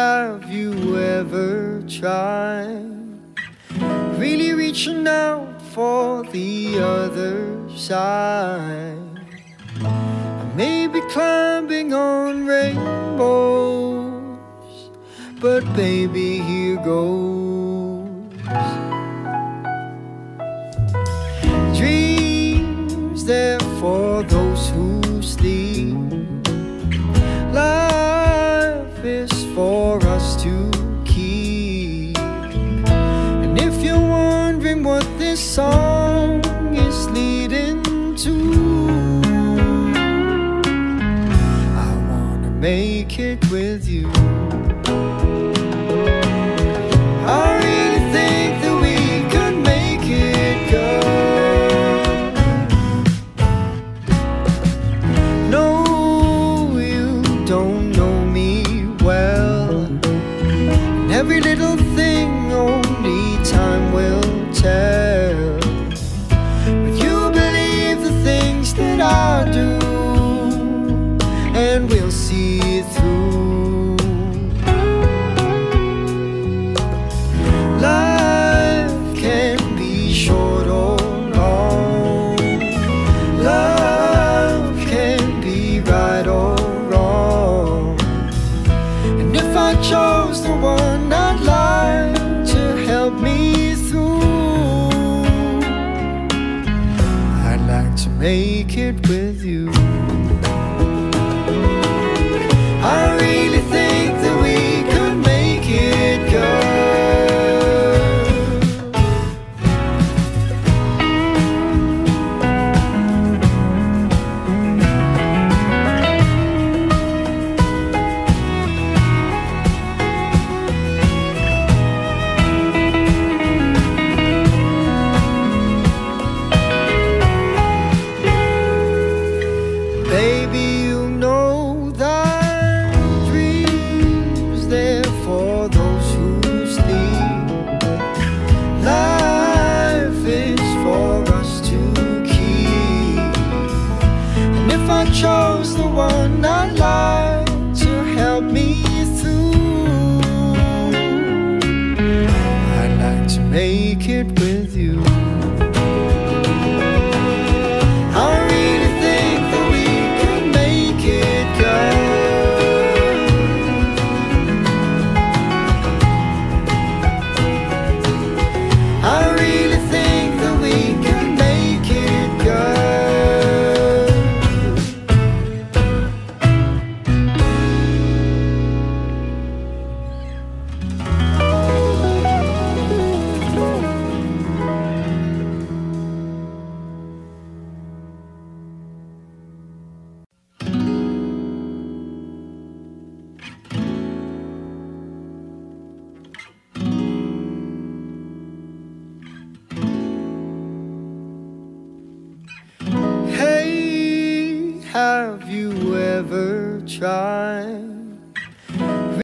have you ever tried? Really reaching out for the other side. I may be climbing on rainbows, but baby, here goes. Dreams they're for those who sleep. Life is to keep. And if you're wondering what this song is leading to, I wanna make it with you. To make it with you. To help me through, I'd like to make it with you. Have you ever tried?